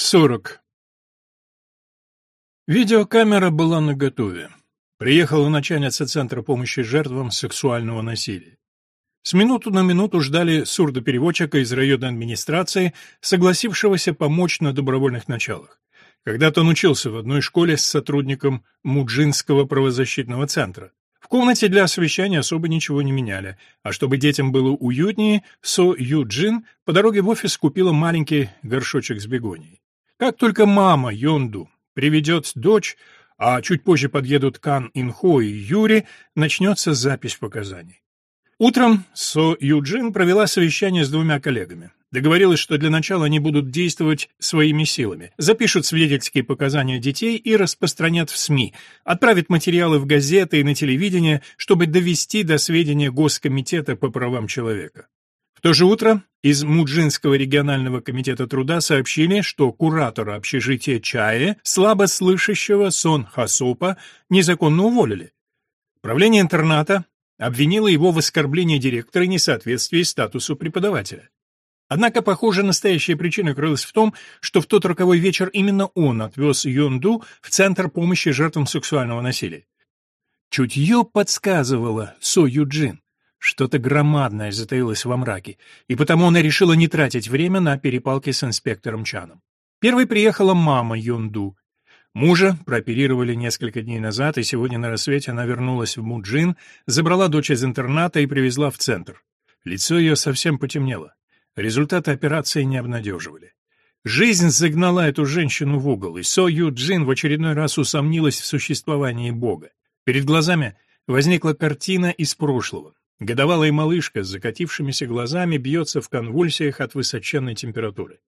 40. Видеокамера была наготове. Приехала начальница Центра помощи жертвам сексуального насилия. С минуту на минуту ждали сурдопереводчика из районной администрации, согласившегося помочь на добровольных началах. Когда-то он учился в одной школе с сотрудником Муджинского правозащитного центра. В комнате для освещения особо ничего не меняли, а чтобы детям было уютнее, Со Юджин по дороге в офис купила маленький горшочек с бегонией. Как только мама Йонду приведет дочь, а чуть позже подъедут Кан Инхо и Юри, начнется запись показаний. Утром Со Юджин провела совещание с двумя коллегами. Договорилась, что для начала они будут действовать своими силами, запишут свидетельские показания детей и распространят в СМИ, отправят материалы в газеты и на телевидение, чтобы довести до сведения Госкомитета по правам человека. В то же утро из Муджинского регионального комитета труда сообщили, что куратора общежития Чае, слабослышащего Сон Хасопа, незаконно уволили. Правление интерната обвинило его в оскорблении директора и несоответствии статусу преподавателя. Однако, похоже, настоящая причина крылась в том, что в тот роковой вечер именно он отвез Йонду в Центр помощи жертвам сексуального насилия. Чутье подсказывало Со Юджин. Что-то громадное затаилось во мраке, и потому она решила не тратить время на перепалки с инспектором Чаном. Первой приехала мама Йонду. Мужа прооперировали несколько дней назад, и сегодня на рассвете она вернулась в Муджин, забрала дочь из интерната и привезла в центр. Лицо ее совсем потемнело. Результаты операции не обнадеживали. Жизнь загнала эту женщину в угол, и Со Ю Джин в очередной раз усомнилась в существовании Бога. Перед глазами возникла картина из прошлого. Годовалая малышка с закатившимися глазами бьется в конвульсиях от высоченной температуры.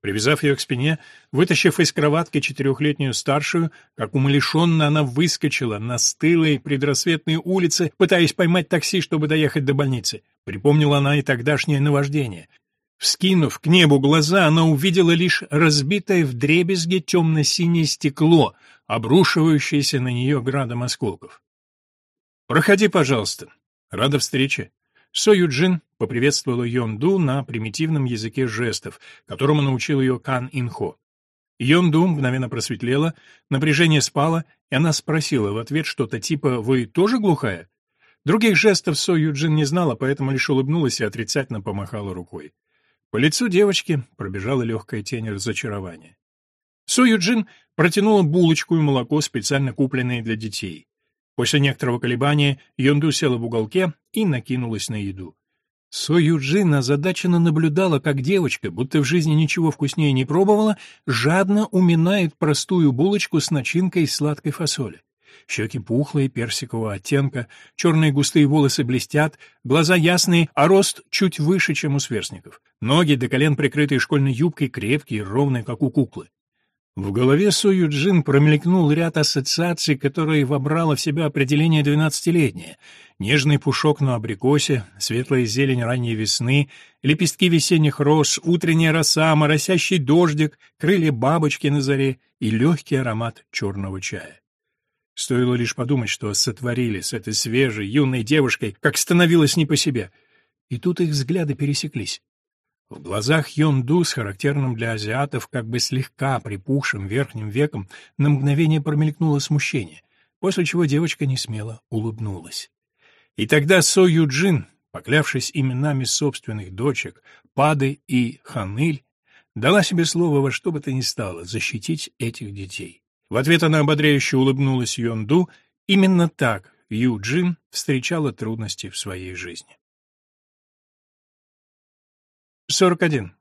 Привязав ее к спине, вытащив из кроватки четырехлетнюю старшую, как умалишенно она выскочила на стылые предрассветные улицы, пытаясь поймать такси, чтобы доехать до больницы. Припомнила она и тогдашнее наваждение. Вскинув к небу глаза, она увидела лишь разбитое вдребезги темно-синее стекло, обрушивающееся на нее градом осколков. «Проходи, пожалуйста. Рада встрече». Со Юджин поприветствовала Йонду на примитивном языке жестов, которому научил ее Кан Инхо. Йонду мгновенно просветлела, напряжение спало, и она спросила в ответ что-то типа «Вы тоже глухая?». Других жестов Со Юджин не знала, поэтому лишь улыбнулась и отрицательно помахала рукой. По лицу девочки пробежала легкая тень разочарования. Со Юджин протянула булочку и молоко, специально купленные для детей. После некоторого колебания Йонду села в уголке и накинулась на еду. Со Юджин озадаченно наблюдала, как девочка, будто в жизни ничего вкуснее не пробовала, жадно уминает простую булочку с начинкой из сладкой фасоли. Щеки пухлые, персикового оттенка, черные густые волосы блестят, глаза ясные, а рост чуть выше, чем у сверстников. Ноги до колен прикрытые школьной юбкой, крепкие, ровные, как у куклы. В голове Су Юджин промелькнул ряд ассоциаций, которые вобрало в себя определение двенадцатилетнее. Нежный пушок на абрикосе, светлая зелень ранней весны, лепестки весенних роз, утренняя роса, моросящий дождик, крылья бабочки на заре и легкий аромат черного чая. Стоило лишь подумать, что сотворили с этой свежей, юной девушкой, как становилось не по себе. И тут их взгляды пересеклись. В глазах Йонду с характерным для азиатов как бы слегка припухшим верхним веком на мгновение промелькнуло смущение, после чего девочка несмело улыбнулась. И тогда Со Юджин, поклявшись именами собственных дочек, Пады и Ханыль, дала себе слово во что бы то ни стало защитить этих детей. В ответ она ободряюще улыбнулась Йонду. Именно так Ю Джин встречала трудности в своей жизни. 41.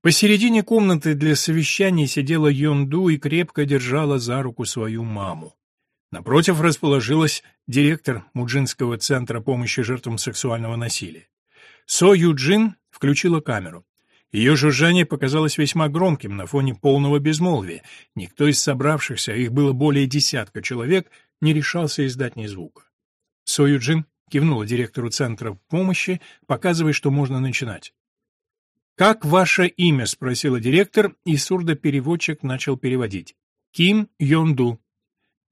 Посередине комнаты для совещаний сидела Йонду и крепко держала за руку свою маму. Напротив расположилась директор Муджинского центра помощи жертвам сексуального насилия. Со Юджин включила камеру. Ее жужжание показалось весьма громким на фоне полного безмолвия. Никто из собравшихся, их было более десятка человек, не решался издать ни звука. Союджин кивнула директору центра помощи, показывая, что можно начинать. «Как ваше имя?» — спросила директор, и сурдопереводчик начал переводить. «Ким Йонду.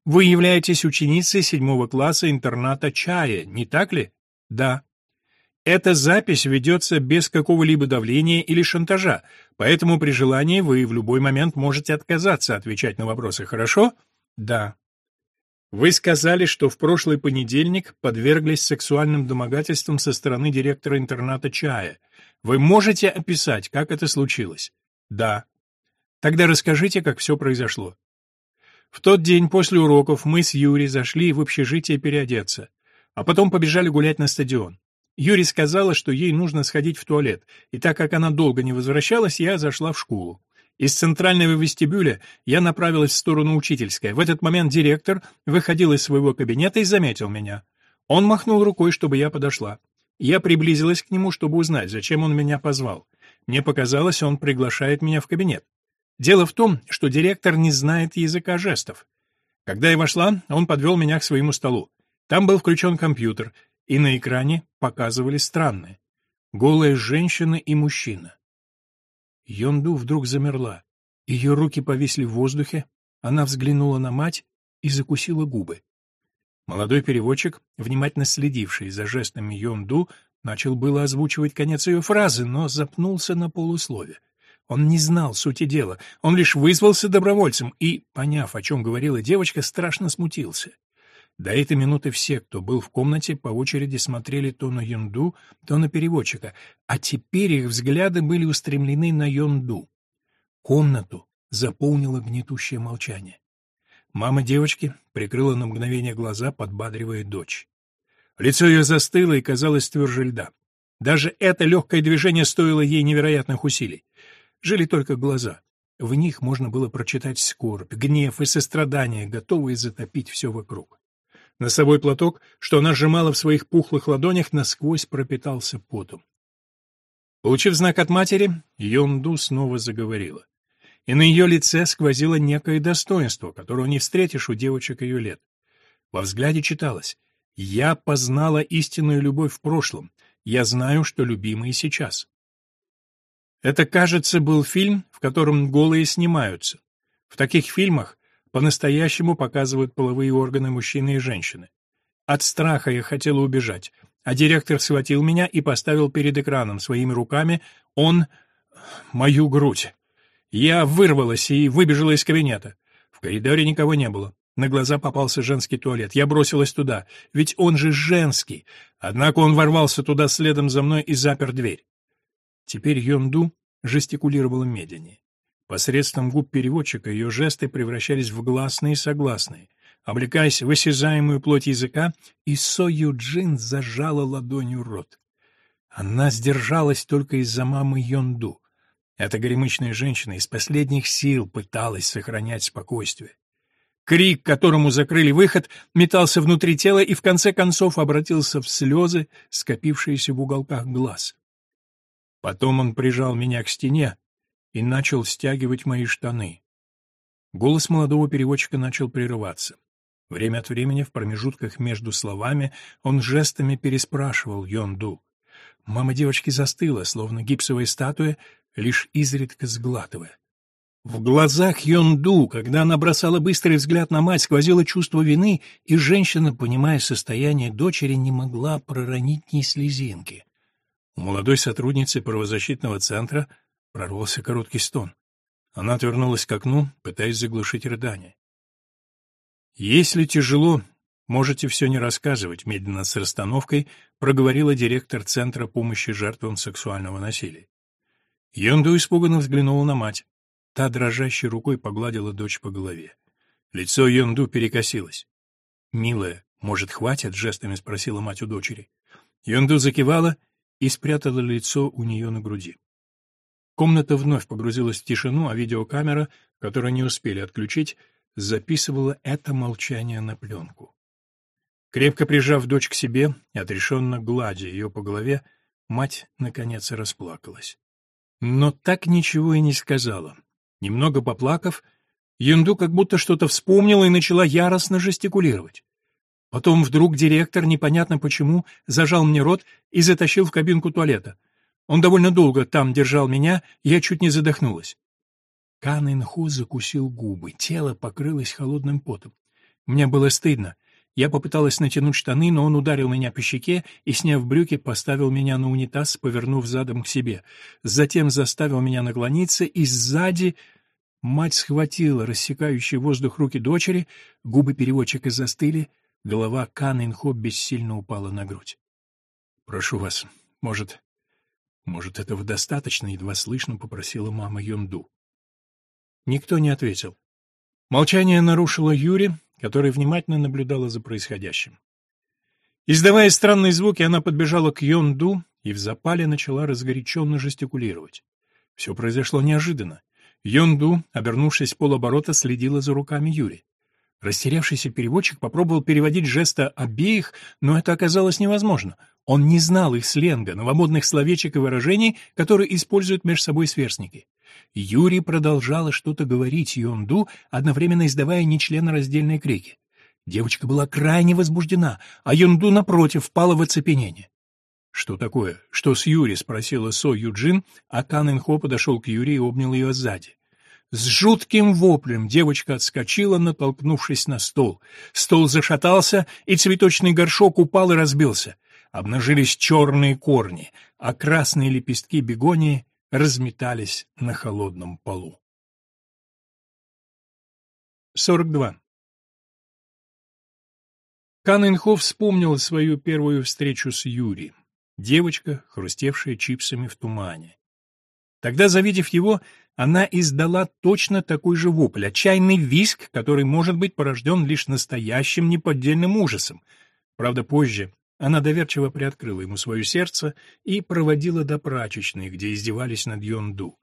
Вы являетесь ученицей седьмого класса интерната Чая, не так ли?» «Да». Эта запись ведется без какого-либо давления или шантажа, поэтому при желании вы в любой момент можете отказаться отвечать на вопросы, хорошо? Да. Вы сказали, что в прошлый понедельник подверглись сексуальным домогательствам со стороны директора интерната Чая. Вы можете описать, как это случилось? Да. Тогда расскажите, как все произошло. В тот день после уроков мы с Юрий зашли в общежитие переодеться, а потом побежали гулять на стадион. Юрий сказала, что ей нужно сходить в туалет, и так как она долго не возвращалась, я зашла в школу. Из центрального вестибюля я направилась в сторону учительской. В этот момент директор выходил из своего кабинета и заметил меня. Он махнул рукой, чтобы я подошла. Я приблизилась к нему, чтобы узнать, зачем он меня позвал. Мне показалось, он приглашает меня в кабинет. Дело в том, что директор не знает языка жестов. Когда я вошла, он подвел меня к своему столу. Там был включен компьютер, и на экране показывали странное. Голая женщина и мужчина. Йонду вдруг замерла. Ее руки повисли в воздухе, она взглянула на мать и закусила губы. Молодой переводчик, внимательно следивший за жестами Йонду, начал было озвучивать конец ее фразы, но запнулся на полуслове. Он не знал сути дела, он лишь вызвался добровольцем и, поняв, о чем говорила девочка, страшно смутился. До этой минуты все, кто был в комнате, по очереди смотрели то на Юнду, то на переводчика, а теперь их взгляды были устремлены на Юнду. Комнату заполнило гнетущее молчание. Мама девочки прикрыла на мгновение глаза, подбадривая дочь. Лицо ее застыло и казалось тверже льда. Даже это легкое движение стоило ей невероятных усилий. Жили только глаза. В них можно было прочитать скорбь, гнев и сострадание, готовые затопить все вокруг. Носовой платок, что она сжимала в своих пухлых ладонях, насквозь пропитался потом. Получив знак от матери, Йонду снова заговорила. И на ее лице сквозило некое достоинство, которого не встретишь у девочек ее лет. Во взгляде читалось «Я познала истинную любовь в прошлом, я знаю, что любима и сейчас». Это, кажется, был фильм, в котором голые снимаются. В таких фильмах по-настоящему показывают половые органы мужчины и женщины. От страха я хотела убежать, а директор схватил меня и поставил перед экраном своими руками, он... мою грудь. Я вырвалась и выбежала из кабинета. В коридоре никого не было. На глаза попался женский туалет. Я бросилась туда, ведь он же женский. Однако он ворвался туда следом за мной и запер дверь. Теперь Йонду жестикулировала медленнее. Посредством губ переводчика ее жесты превращались в гласные и согласные. Облекаясь в осязаемую плоть языка, Исо Юджин зажала ладонью рот. Она сдержалась только из-за мамы Йонду. Эта горемычная женщина из последних сил пыталась сохранять спокойствие. Крик, которому закрыли выход, метался внутри тела и в конце концов обратился в слезы, скопившиеся в уголках глаз. Потом он прижал меня к стене, и начал стягивать мои штаны. Голос молодого переводчика начал прерываться. Время от времени в промежутках между словами он жестами переспрашивал Йонду. Мама девочки застыла, словно гипсовая статуя, лишь изредка сглатывая. В глазах Йонду, когда она бросала быстрый взгляд на мать, сквозило чувство вины, и женщина, понимая состояние дочери, не могла проронить ни слезинки. У молодой сотрудницы правозащитного центра Прорвался короткий стон. Она отвернулась к окну, пытаясь заглушить рыдание. «Если тяжело, можете все не рассказывать», — медленно с расстановкой проговорила директор Центра помощи жертвам сексуального насилия. Йонду испуганно взглянула на мать. Та дрожащей рукой погладила дочь по голове. Лицо Йонду перекосилось. «Милая, может, хватит?» — жестами спросила мать у дочери. Йонду закивала и спрятала лицо у нее на груди. Комната вновь погрузилась в тишину, а видеокамера, которую не успели отключить, записывала это молчание на пленку. Крепко прижав дочь к себе и отрешенно гладя ее по голове, мать, наконец, расплакалась. Но так ничего и не сказала. Немного поплакав, Янду как будто что-то вспомнила и начала яростно жестикулировать. Потом вдруг директор, непонятно почему, зажал мне рот и затащил в кабинку туалета — он довольно долго там держал меня, я чуть не задохнулась. Кан Инху закусил губы, тело покрылось холодным потом. Мне было стыдно. Я попыталась натянуть штаны, но он ударил меня по щеке и, сняв брюки, поставил меня на унитаз, повернув задом к себе. Затем заставил меня наклониться, и сзади... Мать схватила рассекающий воздух руки дочери, губы переводчика застыли, голова Кан Инхо бессильно упала на грудь. «Прошу вас, может, может, этого достаточно?» — едва слышно попросила мама Юнду. Никто не ответил. Молчание нарушила Юри, которая внимательно наблюдала за происходящим. Издавая странные звуки, она подбежала к Йонду и в запале начала разгоряченно жестикулировать. Все произошло неожиданно. Йонду, обернувшись полоборота, следила за руками Юри. Растерявшийся переводчик попробовал переводить жеста обеих, но это оказалось невозможно. Он не знал их сленга, новомодных словечек и выражений, которые используют между собой сверстники. Юрий продолжала что-то говорить Йонду, одновременно издавая нечленораздельные крики. Девочка была крайне возбуждена, а Йонду, напротив, впала в оцепенение. «Что такое? Что с Юри?» — спросила Со Юджин, а Кан Инхо подошел к Юри и обнял ее сзади. С жутким воплем девочка отскочила, натолкнувшись на стол. Стол зашатался, и цветочный горшок упал и разбился. Обнажились черные корни, а красные лепестки бегонии разметались на холодном полу. 42. Кан Инхо вспомнил свою первую встречу с Юрием. Девочка, хрустевшая чипсами в тумане. Тогда, завидев его, она издала точно такой же вопль, отчаянный виск, который может быть порожден лишь настоящим неподдельным ужасом. Правда, позже она доверчиво приоткрыла ему свое сердце и проводила до прачечной, где издевались над Йонду.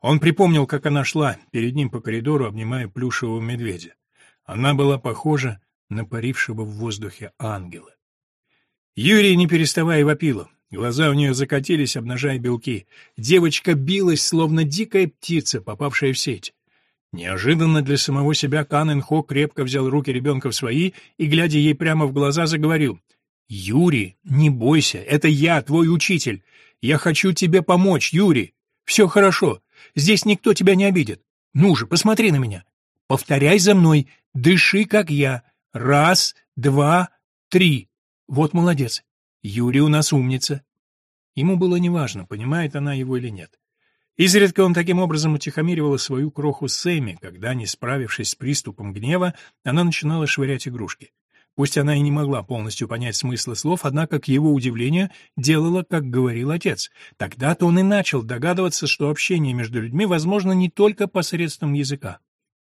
Он припомнил, как она шла перед ним по коридору, обнимая плюшевого медведя. Она была похожа на парившего в воздухе ангела. Юрий, не переставая, вопила. Глаза у нее закатились, обнажая белки. Девочка билась, словно дикая птица, попавшая в сеть. Неожиданно для самого себя Канен Хо крепко взял руки ребенка в свои и, глядя ей прямо в глаза, заговорил — «Юрий, не бойся, это я, твой учитель. Я хочу тебе помочь, Юрий. Все хорошо, здесь никто тебя не обидит. Ну же, посмотри на меня. Повторяй за мной, дыши, как я. Раз, два, три. Вот молодец. Юрий у нас умница». Ему было неважно, понимает она его или нет. Изредка он таким образом утихомиривал свою кроху Сэмми, когда, не справившись с приступом гнева, она начинала швырять игрушки. Пусть она и не могла полностью понять смысла слов, однако, к его удивлению, делала, как говорил отец. Тогда-то он и начал догадываться, что общение между людьми возможно не только посредством языка.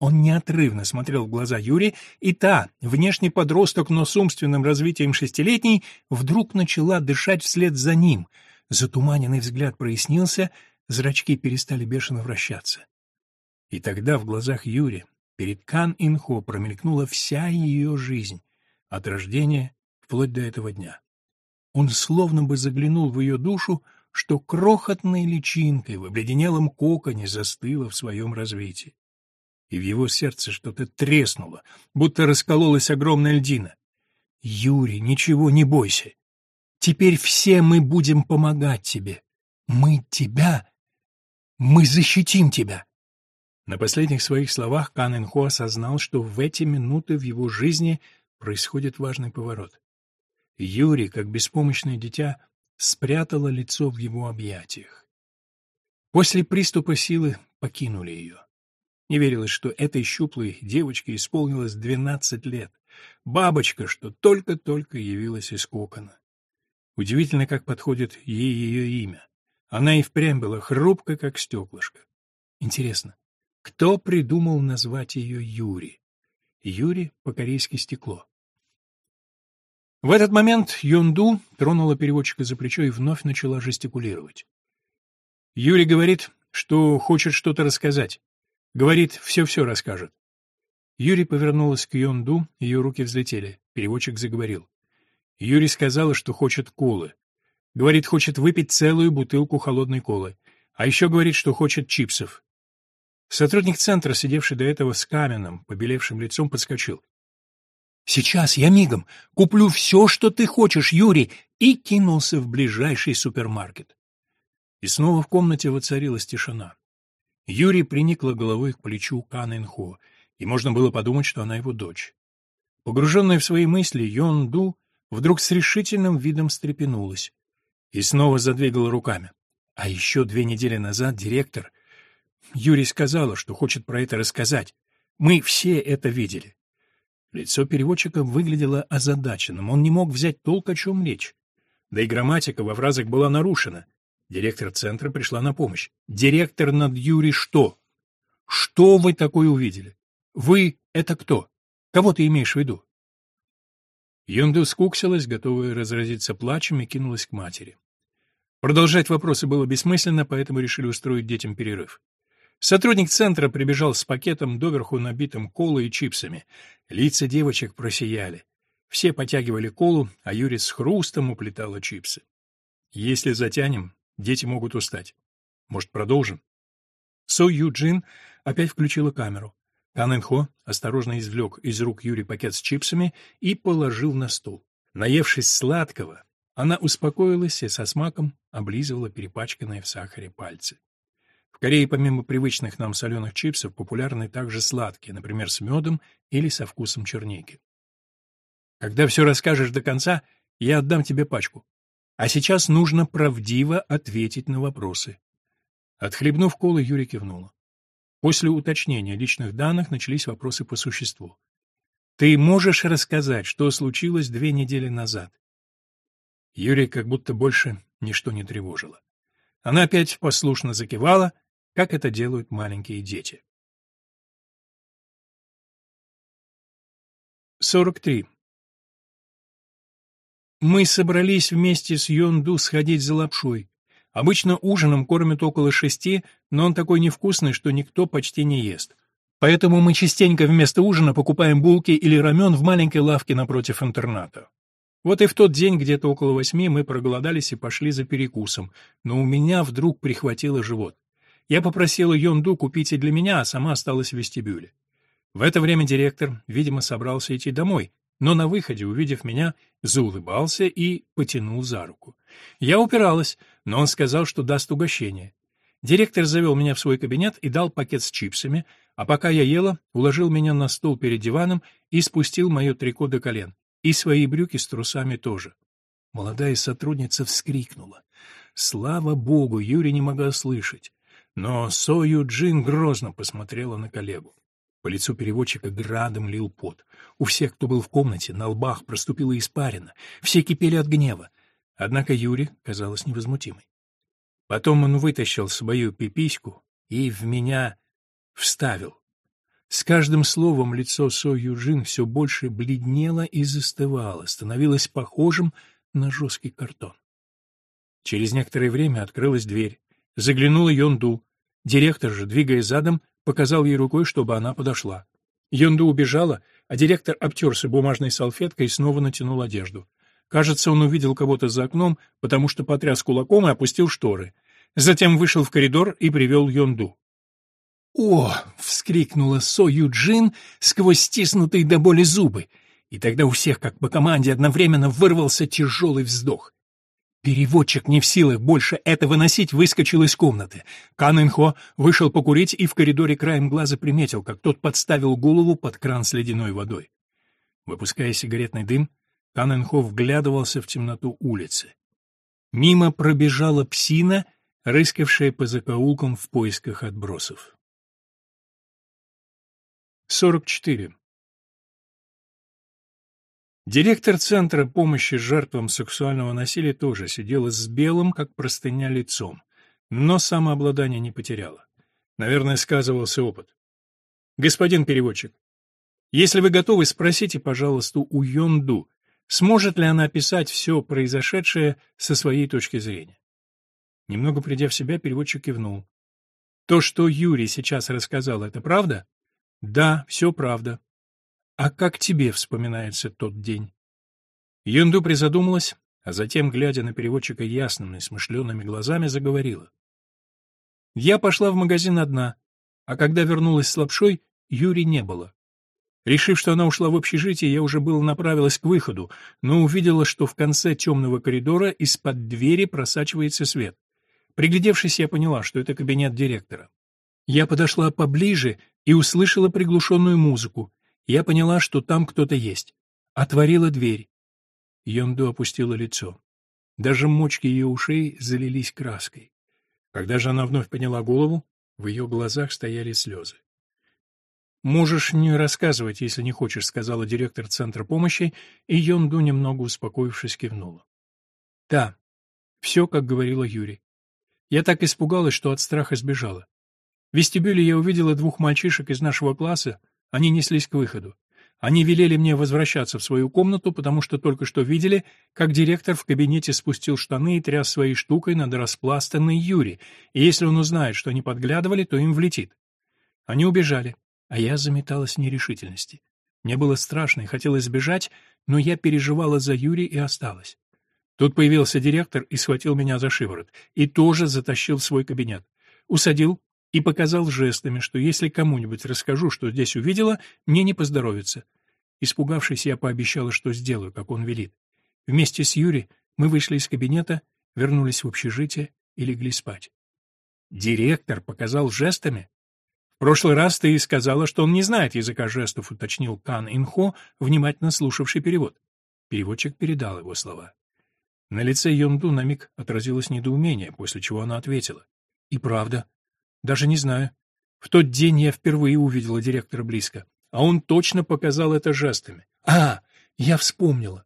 Он неотрывно смотрел в глаза Юри, и та, внешний подросток, но с умственным развитием шестилетней, вдруг начала дышать вслед за ним. Затуманенный взгляд прояснился, зрачки перестали бешено вращаться. И тогда в глазах Юри перед Кан Инхо промелькнула вся ее жизнь от рождения вплоть до этого дня. Он словно бы заглянул в ее душу, что крохотной личинкой в обледенелом коконе застыла в своем развитии. И в его сердце что-то треснуло, будто раскололась огромная льдина. «Юрий, ничего не бойся. Теперь все мы будем помогать тебе. Мы тебя... Мы защитим тебя!» На последних своих словах Кан Инхо осознал, что в эти минуты в его жизни происходит важный поворот. Юрий, как беспомощное дитя, спрятала лицо в его объятиях. После приступа силы покинули ее. Не верилось, что этой щуплой девочке исполнилось двенадцать лет. Бабочка, что только-только явилась из кокона. Удивительно, как подходит ей ее имя. Она и впрямь была хрупкой, как стеклышко. Интересно, кто придумал назвать ее Юри? Юри по-корейски стекло. В этот момент Йонду тронула переводчика за плечо и вновь начала жестикулировать. Юрий говорит, что хочет что-то рассказать. Говорит, все-все расскажет. Юрий повернулась к Йонду, ее руки взлетели. Переводчик заговорил. Юрий сказала, что хочет колы. Говорит, хочет выпить целую бутылку холодной колы. А еще говорит, что хочет чипсов. Сотрудник центра, сидевший до этого с каменным, побелевшим лицом, подскочил. Сейчас я мигом куплю все, что ты хочешь, Юрий, и кинулся в ближайший супермаркет. И снова в комнате воцарилась тишина. Юрий приникла головой к плечу Кан Инхо, и можно было подумать, что она его дочь. Погруженная в свои мысли, Йон Ду вдруг с решительным видом встрепенулась и снова задвигала руками. А еще две недели назад директор... Юрий сказала, что хочет про это рассказать. Мы все это видели. Лицо переводчика выглядело озадаченным, он не мог взять толк, о чем речь. Да и грамматика во фразах была нарушена. Директор центра пришла на помощь. Директор над Юрий что? Что вы такое увидели? Вы — это кто? Кого ты имеешь в виду? Юнду скуксилась, готовая разразиться плачем, и кинулась к матери. Продолжать вопросы было бессмысленно, поэтому решили устроить детям перерыв. Сотрудник центра прибежал с пакетом, доверху набитым колой и чипсами. Лица девочек просияли. Все потягивали колу, а Юрий с хрустом уплетала чипсы. Если затянем, дети могут устать. Может, продолжим? Со Юджин опять включила камеру. Кан Инхо осторожно извлек из рук Юри пакет с чипсами и положил на стол. Наевшись сладкого, она успокоилась и со смаком облизывала перепачканные в сахаре пальцы. В Корее помимо привычных нам соленых чипсов популярны также сладкие, например, с медом или со вкусом черники. Когда все расскажешь до конца, я отдам тебе пачку. А сейчас нужно правдиво ответить на вопросы. Отхлебнув колы, Юрий кивнула. После уточнения личных данных начались вопросы по существу. «Ты можешь рассказать, что случилось две недели назад?» Юрий как будто больше ничто не тревожило. Она опять послушно закивала, как это делают маленькие дети. 43. Мы собрались вместе с Йонду сходить за лапшой. Обычно ужином кормят около шести, но он такой невкусный, что никто почти не ест. Поэтому мы частенько вместо ужина покупаем булки или рамен в маленькой лавке напротив интерната. Вот и в тот день, где-то около восьми, мы проголодались и пошли за перекусом, но у меня вдруг прихватило живот. Я попросила Йонду купить и для меня, а сама осталась в вестибюле. В это время директор, видимо, собрался идти домой, но на выходе, увидев меня, заулыбался и потянул за руку. Я упиралась, но он сказал, что даст угощение. Директор завел меня в свой кабинет и дал пакет с чипсами, а пока я ела, уложил меня на стол перед диваном и спустил мое трико до колен. И свои брюки с трусами тоже. Молодая сотрудница вскрикнула. Слава богу, Юрий не могла слышать. Но Сою Джин грозно посмотрела на коллегу. По лицу переводчика градом лил пот. У всех, кто был в комнате, на лбах проступила испарина. Все кипели от гнева. Однако Юрий казалась невозмутимой. Потом он вытащил свою пипиську и в меня вставил. С каждым словом лицо Со Юджин все больше бледнело и застывало, становилось похожим на жесткий картон. Через некоторое время открылась дверь. Заглянул Йонду. Директор же, двигая задом, показал ей рукой, чтобы она подошла. Йонду убежала, а директор обтерся бумажной салфеткой и снова натянул одежду. Кажется, он увидел кого-то за окном, потому что потряс кулаком и опустил шторы. Затем вышел в коридор и привел Йонду. «О!» — вскрикнула Со Юджин сквозь стиснутые до боли зубы. И тогда у всех, как по команде, одновременно вырвался тяжелый вздох. Переводчик не в силах больше это выносить, выскочил из комнаты. Кан Инхо вышел покурить и в коридоре краем глаза приметил, как тот подставил голову под кран с ледяной водой. Выпуская сигаретный дым, Кан Инхо вглядывался в темноту улицы. Мимо пробежала псина, рыскавшая по закоулкам в поисках отбросов. 44. Директор Центра помощи жертвам сексуального насилия тоже сидела с белым, как простыня, лицом, но самообладание не потеряла. Наверное, сказывался опыт. Господин переводчик, если вы готовы, спросите, пожалуйста, у Йонду, сможет ли она описать все произошедшее со своей точки зрения. Немного придя в себя, переводчик кивнул. То, что Юрий сейчас рассказал, это правда? Да, все правда. А как тебе вспоминается тот день? Юнду призадумалась, а затем, глядя на переводчика ясными, смышленными глазами, заговорила. Я пошла в магазин одна, а когда вернулась с лапшой, Юри не было. Решив, что она ушла в общежитие, я уже было направилась к выходу, но увидела, что в конце темного коридора из-под двери просачивается свет. Приглядевшись, я поняла, что это кабинет директора. Я подошла поближе и услышала приглушенную музыку. Я поняла, что там кто-то есть. Отворила дверь. Йонду опустила лицо. Даже мочки ее ушей залились краской. Когда же она вновь подняла голову, в ее глазах стояли слезы. «Можешь не рассказывать, если не хочешь», — сказала директор Центра помощи, и Йонду, немного успокоившись, кивнула. «Да, все, как говорила Юрий. Я так испугалась, что от страха сбежала. В вестибюле я увидела двух мальчишек из нашего класса, они неслись к выходу. Они велели мне возвращаться в свою комнату, потому что только что видели, как директор в кабинете спустил штаны и тряс своей штукой над распластанной Юри, и если он узнает, что они подглядывали, то им влетит. Они убежали, а я заметалась нерешительности. Мне было страшно и хотелось сбежать, но я переживала за Юри и осталась. Тут появился директор и схватил меня за шиворот, и тоже затащил в свой кабинет. Усадил, и показал жестами, что если кому-нибудь расскажу, что здесь увидела, мне не поздоровится. Испугавшись, я пообещала, что сделаю, как он велит. Вместе с Юри мы вышли из кабинета, вернулись в общежитие и легли спать. Директор показал жестами? В прошлый раз ты сказала, что он не знает языка жестов, уточнил Кан Инхо, внимательно слушавший перевод. Переводчик передал его слова. На лице Йонду на миг отразилось недоумение, после чего она ответила. «И правда, даже не знаю. В тот день я впервые увидела директора близко, а он точно показал это жестами. А, я вспомнила.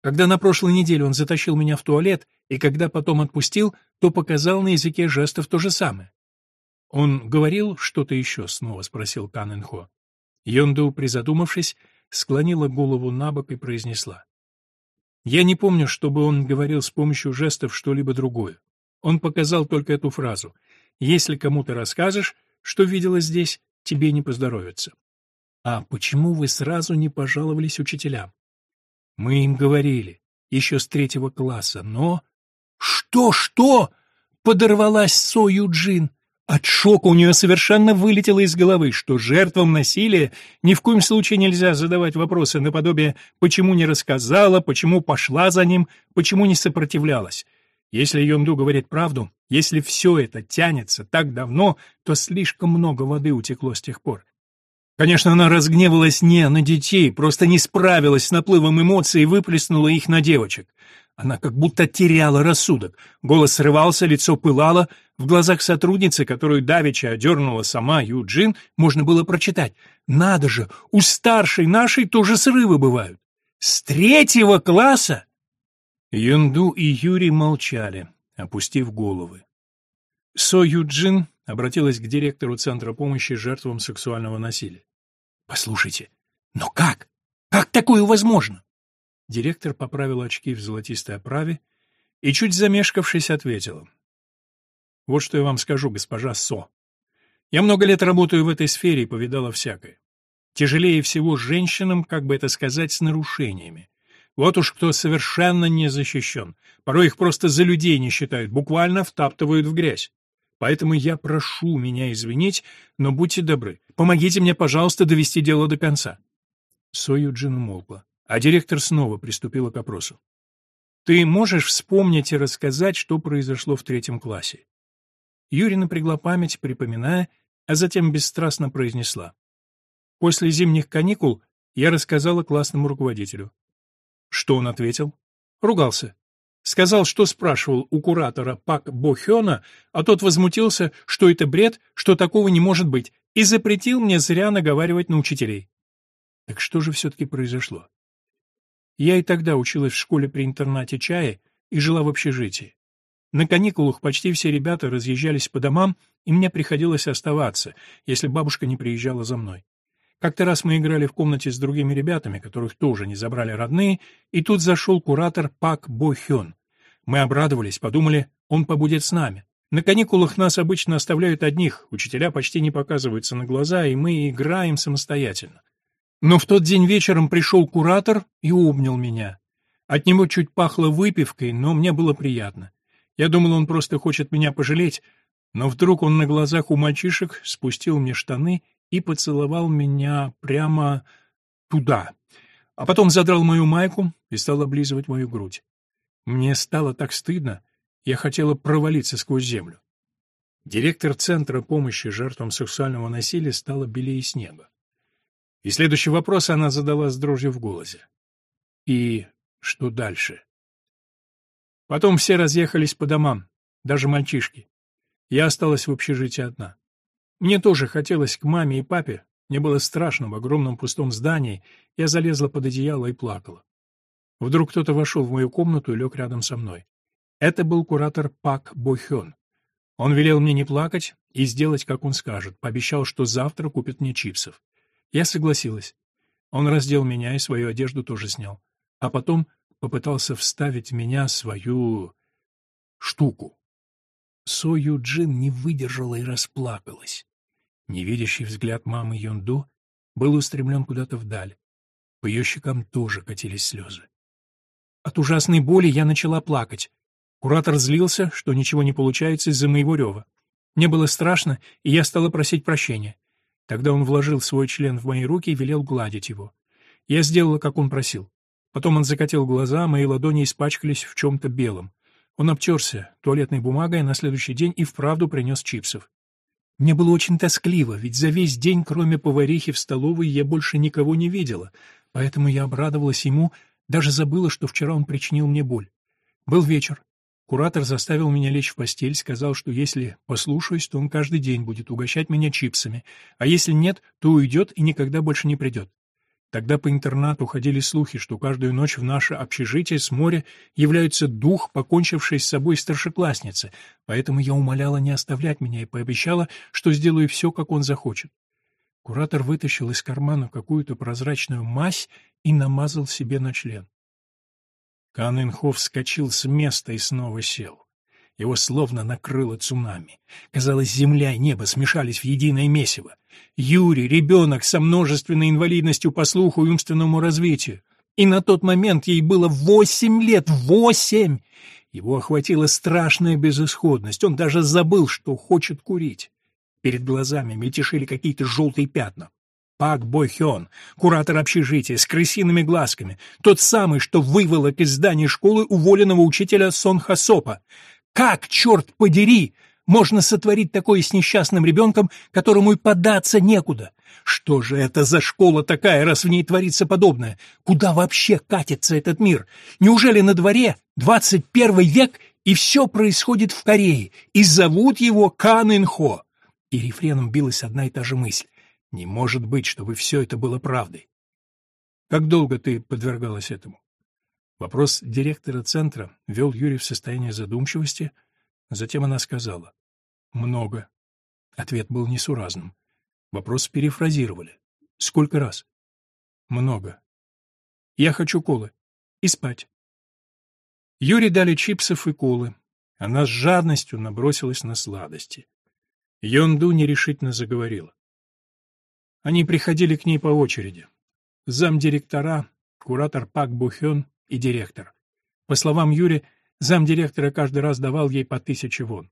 Когда на прошлой неделе он затащил меня в туалет, и когда потом отпустил, то показал на языке жестов то же самое. «Он говорил что-то еще?» — снова спросил Кан Инхо. Йонду, призадумавшись, склонила голову на бок и произнесла. «Я не помню, чтобы он говорил с помощью жестов что-либо другое. Он показал только эту фразу если кому-то расскажешь, что видела здесь, тебе не поздоровится. А почему вы сразу не пожаловались учителям? Мы им говорили, еще с третьего класса, но... Что, что? Подорвалась Со Юджин. От шока у нее совершенно вылетело из головы, что жертвам насилия ни в коем случае нельзя задавать вопросы наподобие «почему не рассказала», «почему пошла за ним», «почему не сопротивлялась». Если Йонду говорит правду, если все это тянется так давно, то слишком много воды утекло с тех пор. Конечно, она разгневалась не на детей, просто не справилась с наплывом эмоций и выплеснула их на девочек. Она как будто теряла рассудок. Голос срывался, лицо пылало. В глазах сотрудницы, которую давеча одернула сама Юджин, можно было прочитать. «Надо же, у старшей нашей тоже срывы бывают». «С третьего класса?» Юнду и Юрий молчали, опустив головы. Со Юджин обратилась к директору Центра помощи жертвам сексуального насилия. «Послушайте, но как? Как такое возможно?» Директор поправил очки в золотистой оправе и, чуть замешкавшись, ответила. «Вот что я вам скажу, госпожа Со. Я много лет работаю в этой сфере и повидала всякое. Тяжелее всего женщинам, как бы это сказать, с нарушениями. Вот уж кто совершенно не защищен. Порой их просто за людей не считают, буквально втаптывают в грязь. Поэтому я прошу меня извинить, но будьте добры, помогите мне, пожалуйста, довести дело до конца. Сою Джин умолкла, а директор снова приступила к опросу. Ты можешь вспомнить и рассказать, что произошло в третьем классе? Юрий напрягла память, припоминая, а затем бесстрастно произнесла. После зимних каникул я рассказала классному руководителю. Что он ответил? Ругался. Сказал, что спрашивал у куратора Пак Бохёна, а тот возмутился, что это бред, что такого не может быть, и запретил мне зря наговаривать на учителей. Так что же все-таки произошло? Я и тогда училась в школе при интернате чая и жила в общежитии. На каникулах почти все ребята разъезжались по домам, и мне приходилось оставаться, если бабушка не приезжала за мной. Как-то раз мы играли в комнате с другими ребятами, которых тоже не забрали родные, и тут зашел куратор Пак Бо Хён. Мы обрадовались, подумали, он побудет с нами. На каникулах нас обычно оставляют одних, учителя почти не показываются на глаза, и мы играем самостоятельно. Но в тот день вечером пришел куратор и обнял меня. От него чуть пахло выпивкой, но мне было приятно. Я думал, он просто хочет меня пожалеть, но вдруг он на глазах у мальчишек спустил мне штаны и поцеловал меня прямо туда, а потом задрал мою майку и стал облизывать мою грудь. Мне стало так стыдно, я хотела провалиться сквозь землю. Директор Центра помощи жертвам сексуального насилия стала белее снега. И следующий вопрос она задала с дрожью в голосе. И что дальше? Потом все разъехались по домам, даже мальчишки. Я осталась в общежитии одна. Мне тоже хотелось к маме и папе, мне было страшно в огромном пустом здании, я залезла под одеяло и плакала. Вдруг кто-то вошел в мою комнату и лег рядом со мной. Это был куратор Пак Бохён. Он велел мне не плакать и сделать, как он скажет, пообещал, что завтра купит мне чипсов. Я согласилась. Он раздел меня и свою одежду тоже снял. А потом попытался вставить в меня свою... штуку. Со Юджин не выдержала и расплакалась. Невидящий взгляд мамы Юнду был устремлен куда-то вдаль. По ее щекам тоже катились слезы. От ужасной боли я начала плакать. Куратор злился, что ничего не получается из-за моего рева. Мне было страшно, и я стала просить прощения. Тогда он вложил свой член в мои руки и велел гладить его. Я сделала, как он просил. Потом он закатил глаза, мои ладони испачкались в чем-то белом. Он обтерся туалетной бумагой, на следующий день и вправду принес чипсов. Мне было очень тоскливо, ведь за весь день, кроме поварихи в столовой, я больше никого не видела, поэтому я обрадовалась ему, даже забыла, что вчера он причинил мне боль. Был вечер. Куратор заставил меня лечь в постель, сказал, что если послушаюсь, то он каждый день будет угощать меня чипсами, а если нет, то уйдет и никогда больше не придет. Тогда по интернату ходили слухи, что каждую ночь в наше общежитие с моря является дух, покончивший с собой старшеклассницы, поэтому я умоляла не оставлять меня и пообещала, что сделаю все, как он захочет. Куратор вытащил из кармана какую-то прозрачную мазь и намазал себе на член. Каненхоф вскочил с места и снова сел. Его словно накрыло цунами. Казалось, земля и небо смешались в единое месиво. Юрий — ребенок со множественной инвалидностью по слуху и умственному развитию. И на тот момент ей было восемь лет. Восемь! Его охватила страшная безысходность. Он даже забыл, что хочет курить. Перед глазами мельтешили какие-то желтые пятна. Пак Бойхён, куратор общежития, с крысиными глазками, тот самый, что выволок из здания школы уволенного учителя Сон Хасопа. Как, черт подери, можно сотворить такое с несчастным ребенком, которому и податься некуда? Что же это за школа такая, раз в ней творится подобное? Куда вообще катится этот мир? Неужели на дворе 21 век и все происходит в Корее, и зовут его Кан Инхо? И рефреном билась одна и та же мысль. Не может быть, чтобы все это было правдой. Как долго ты подвергалась этому? Вопрос директора центра вел Юрий в состояние задумчивости, затем она сказала «Много». Ответ был несуразным. Вопрос перефразировали. «Сколько раз?» «Много». «Я хочу колы. И спать». Юре дали чипсов и колы. Она с жадностью набросилась на сладости. Йонду нерешительно заговорила. Они приходили к ней по очереди. Замдиректора, куратор Пак Бухён и директор. По словам Юри, замдиректора каждый раз давал ей по тысяче вон.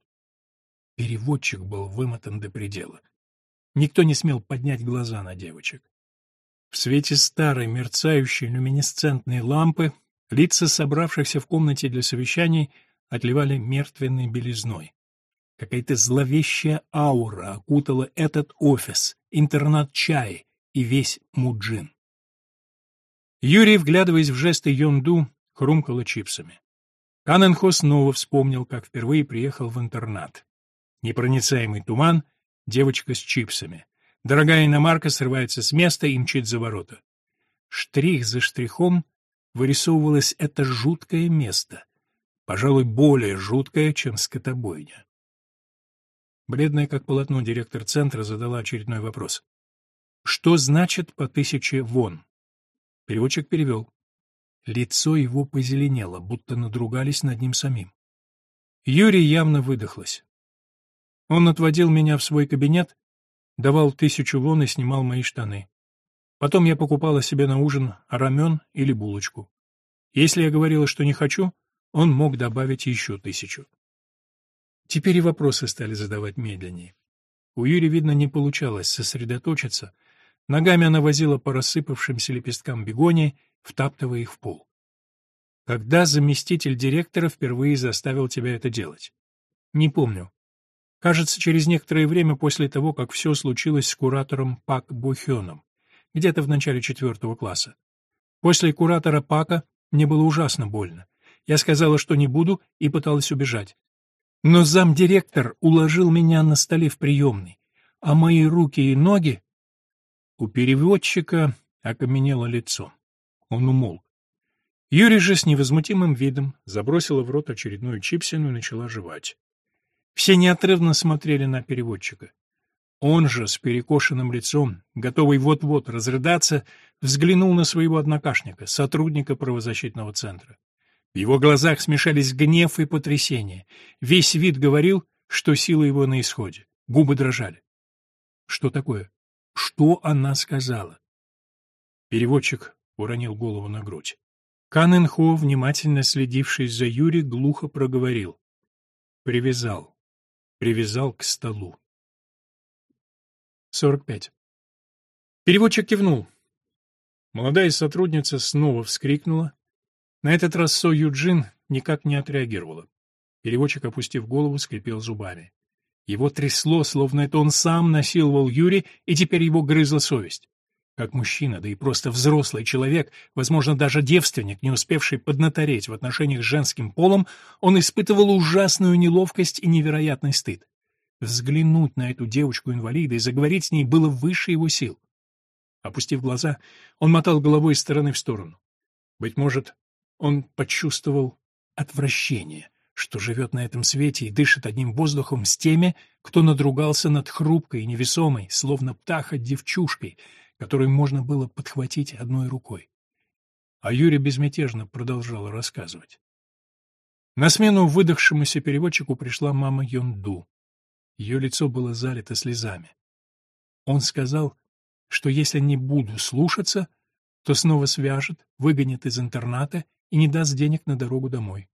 Переводчик был вымотан до предела. Никто не смел поднять глаза на девочек. В свете старой мерцающей люминесцентной лампы лица собравшихся в комнате для совещаний отливали мертвенной белизной. Какая-то зловещая аура окутала этот офис, интернат чай и весь Муджин. Юрий, вглядываясь в жесты Йонду, хрумкала чипсами. Каненхо снова вспомнил, как впервые приехал в интернат. Непроницаемый туман, девочка с чипсами. Дорогая иномарка срывается с места и мчит за ворота. Штрих за штрихом вырисовывалось это жуткое место, пожалуй, более жуткое, чем скотобойня. Бледная как полотно директор центра задала очередной вопрос. «Что значит по тысяче вон?» Переводчик перевел. Лицо его позеленело, будто надругались над ним самим. Юрий явно выдохлась. Он отводил меня в свой кабинет, давал тысячу вон и снимал мои штаны. Потом я покупала себе на ужин рамен или булочку. Если я говорила, что не хочу, он мог добавить еще тысячу. Теперь и вопросы стали задавать медленнее. У Юри, видно, не получалось сосредоточиться. Ногами она возила по рассыпавшимся лепесткам бегонии, втаптывая их в пол. Когда заместитель директора впервые заставил тебя это делать? Не помню. Кажется, через некоторое время после того, как все случилось с куратором Пак Бухёном. где-то в начале четвертого класса. После куратора Пака мне было ужасно больно. Я сказала, что не буду, и пыталась убежать. Но замдиректор уложил меня на столе в приемной, а мои руки и ноги... У переводчика окаменело лицо. Он умолк. Юрий же с невозмутимым видом забросила в рот очередную чипсину и начала жевать. Все неотрывно смотрели на переводчика. Он же, с перекошенным лицом, готовый вот-вот разрыдаться, взглянул на своего однокашника, сотрудника правозащитного центра. В его глазах смешались гнев и потрясение. Весь вид говорил, что сила его на исходе. Губы дрожали. Что такое? Что она сказала? Переводчик уронил голову на грудь. Каненхо, внимательно следивший за Юри, глухо проговорил. Привязал. Привязал к столу. 45. Переводчик кивнул. Молодая сотрудница снова вскрикнула. На этот раз Со Юджин никак не отреагировала. Переводчик, опустив голову, скрипел зубами. Его трясло, словно это он сам насиловал Юри, и теперь его грызла совесть. Как мужчина, да и просто взрослый человек, возможно, даже девственник, не успевший поднатореть в отношениях с женским полом, он испытывал ужасную неловкость и невероятный стыд. Взглянуть на эту девочку-инвалида и заговорить с ней было выше его сил. Опустив глаза, он мотал головой из стороны в сторону. Быть может, он почувствовал отвращение, что живет на этом свете и дышит одним воздухом с теми, кто надругался над хрупкой и невесомой, словно птаха девчушкой, которую можно было подхватить одной рукой. А Юрий безмятежно продолжал рассказывать. На смену выдохшемуся переводчику пришла мама Йонду. Ее лицо было залито слезами. Он сказал, что если не буду слушаться, то снова свяжет, выгонит из интерната и не даст денег на дорогу домой.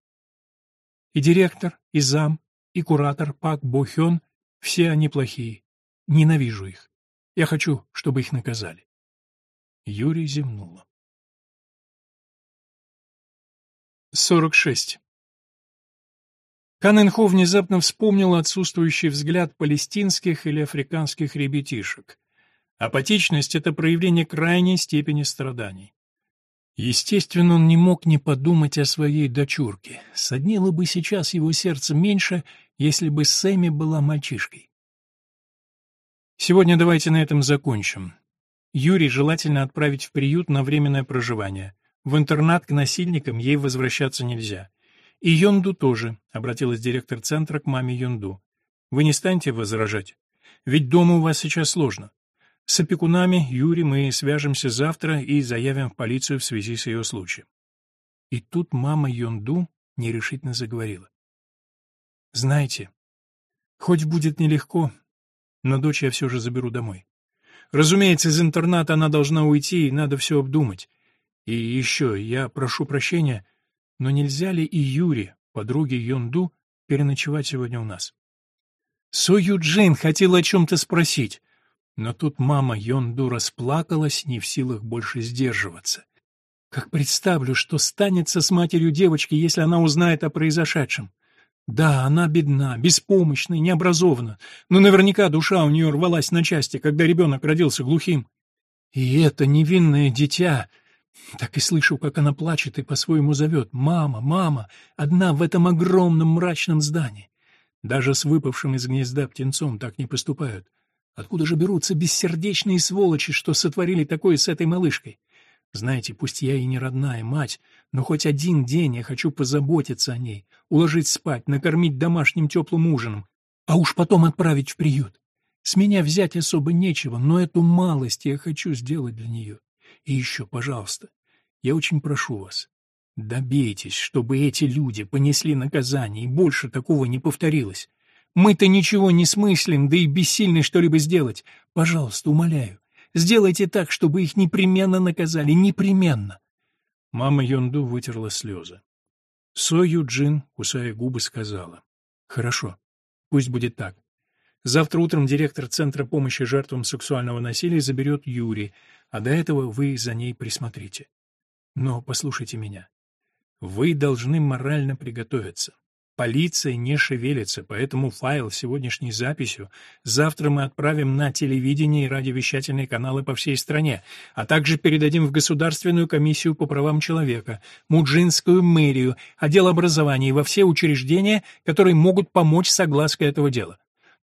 И директор, и зам, и куратор Пак Бохён — все они плохие. Ненавижу их. Я хочу, чтобы их наказали. Юрий зевнула. 46. Каненхо внезапно вспомнил отсутствующий взгляд палестинских или африканских ребятишек. Апатичность — это проявление крайней степени страданий. Естественно, он не мог не подумать о своей дочурке. Соднило бы сейчас его сердце меньше, если бы Сэмми была мальчишкой. Сегодня давайте на этом закончим. Юрий желательно отправить в приют на временное проживание. В интернат к насильникам ей возвращаться нельзя. И Йонду тоже, обратилась директор центра к маме Йонду. Вы не станете возражать? Ведь дома у вас сейчас сложно. С опекунами, Юрий, мы свяжемся завтра и заявим в полицию в связи с ее случаем. И тут мама Йонду нерешительно заговорила. Знаете, хоть будет нелегко, но дочь я все же заберу домой. Разумеется, из интерната она должна уйти, и надо все обдумать. И еще, я прошу прощения, но нельзя ли и Юре, подруге Йонду, переночевать сегодня у нас? Со Юджин хотела о чем-то спросить, но тут мама Йонду расплакалась, не в силах больше сдерживаться. Как представлю, что станется с матерью девочки, если она узнает о произошедшем. Да, она бедна, беспомощна и необразована, но наверняка душа у нее рвалась на части, когда ребенок родился глухим. И это невинное дитя... Так и слышу, как она плачет и по-своему зовет «Мама, мама!» одна в этом огромном мрачном здании. Даже с выпавшим из гнезда птенцом так не поступают. Откуда же берутся бессердечные сволочи, что сотворили такое с этой малышкой? Знаете, пусть я и не родная мать, но хоть один день я хочу позаботиться о ней, уложить спать, накормить домашним теплым ужином, а уж потом отправить в приют. С меня взять особо нечего, но эту малость я хочу сделать для нее. И еще, пожалуйста, я очень прошу вас, добейтесь, чтобы эти люди понесли наказание, и больше такого не повторилось. Мы-то ничего не смыслим, да и бессильны что-либо сделать. Пожалуйста, умоляю, Сделайте так, чтобы их непременно наказали, непременно. Мама Йонду вытерла слезы. Со Юджин, кусая губы, сказала. Хорошо, пусть будет так. Завтра утром директор Центра помощи жертвам сексуального насилия заберет Юри, а до этого вы за ней присмотрите. Но послушайте меня. Вы должны морально приготовиться. Полиция не шевелится, поэтому файл с сегодняшней записью завтра мы отправим на телевидение и радиовещательные каналы по всей стране, а также передадим в Государственную комиссию по правам человека, Муджинскую мэрию, отдел образования и во все учреждения, которые могут помочь с оглаской этого дела.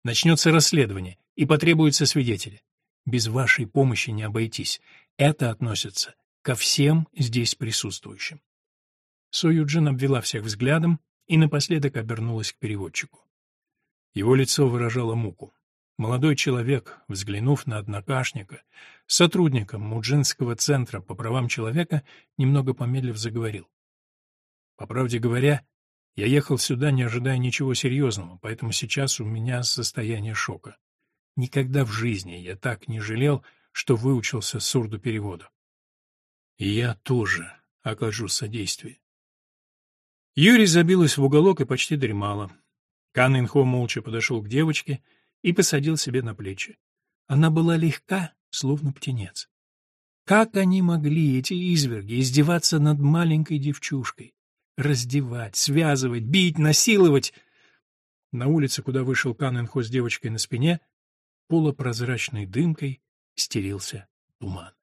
Начнется расследование, и потребуются свидетели. Без вашей помощи не обойтись. Это относится ко всем здесь присутствующим. Союджин обвела всех взглядом, и напоследок обернулась к переводчику. Его лицо выражало муку. Молодой человек, взглянув на однокашника, сотрудником Муджинского центра по правам человека, немного помедлив заговорил. По правде говоря, я ехал сюда, не ожидая ничего серьезного, поэтому сейчас у меня состояние шока. Никогда в жизни я так не жалел, что выучился сурдопереводу. И я тоже окажу содействие. Юрий забилась в уголок и почти дремала. Кан Инхо молча подошел к девочке и посадил себе на плечи. Она была легка, словно птенец. Как они могли, эти изверги, издеваться над маленькой девчушкой? Раздевать, связывать, бить, насиловать. На улице, куда вышел Кан Инхо с девочкой на спине, полупрозрачной дымкой стелился туман.